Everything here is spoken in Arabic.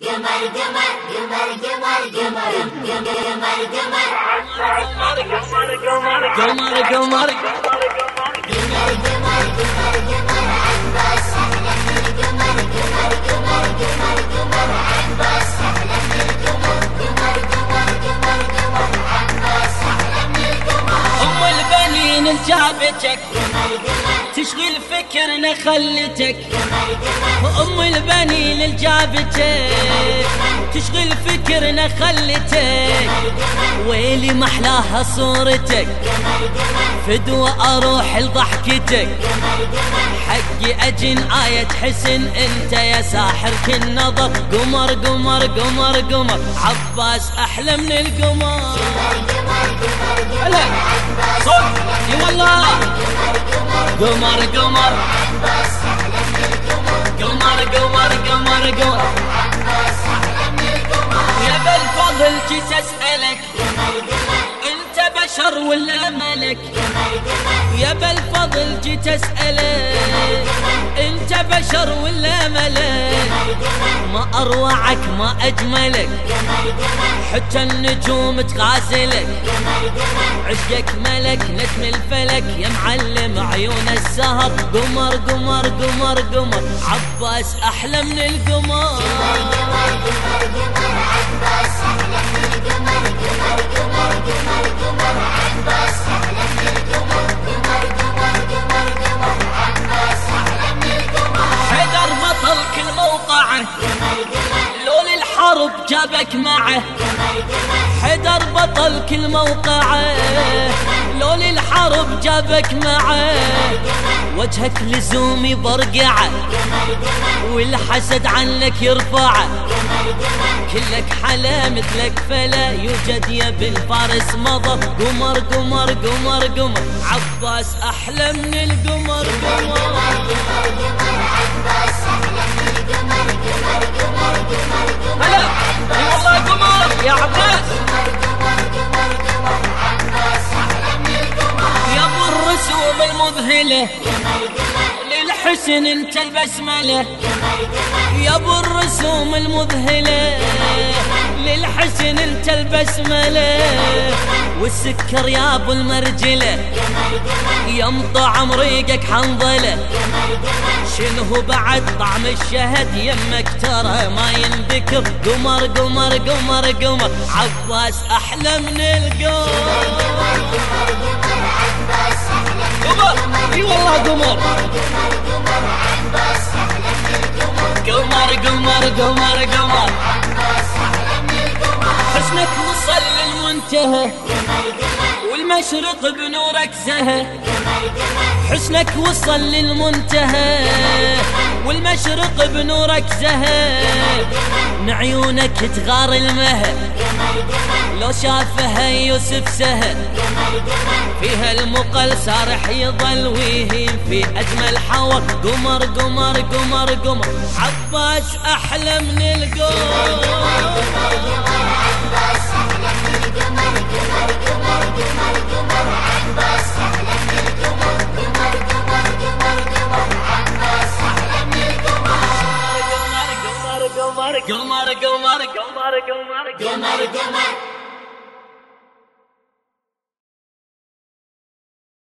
Go, Marty, go, Marty. البنين الجابتك. تشغل فكرنا خلتك ام البنين الجابتك. تشغل فكرنا خلتك ويلي محلاها صورتك. فدوى أروح لضحكتك. حقي أجن آية حسن أنت يا ساحر كل نظر قمر قمر قمر قمر. عباس أحلى من القمر. هلا صوت اي والله. قمر قمر. قمر قمر قمر قمر. يا بالفضل جيت أسألك. أنت بشر ولا ملك؟ يا بالفضل جيت اسالك أنت بشر ولا ملك؟ ما أروعك ما أجملك. حتى النجوم تغازلك. عشقك ملك نجم الفلك. يا معلم عيون السهر. قمر قمر قمر قمر. عباس أحلى من القمر. حيدر موقعه لول الحرب جابك معه. حيدر بطل كل موقعه. لول الحرب جابك معه. وجهك لزوم يبرقعه والحسد عنك يرفعه. كلك حلا مثلك فلا يوجد يا بالفارس مضى. قمر قمر قمر قمر. عباس أحلى من القمر قمر. المذهله للحسن انت البسمله. يا ابو الرسوم المذهله. للحسن انت البسملة. والسكر يا ابو المرجلة. يا مطعم ريقك حنظلة. شنو بعد طعم الشهد يمك ترى ما ينذكر قمر قمر قمر قمر. عباس أحلى من القمر. قمر إي والله قمر قمر قمر قمر قمر. حسنك وصل للمنتهى والمشرق بنورك زهى. حسنك وصل للمنتهى. والمشرق بنورك زهى. من عيونك تغار المهى. لو شافها يوسف سهى فيها المقل سارح يظل ويهين في أجمل حور قمر قمر قمر قمر. عباس أحلى من القمر Mata, go Mata, go Mata, go Mata, go Mata, go Mata, go Mata.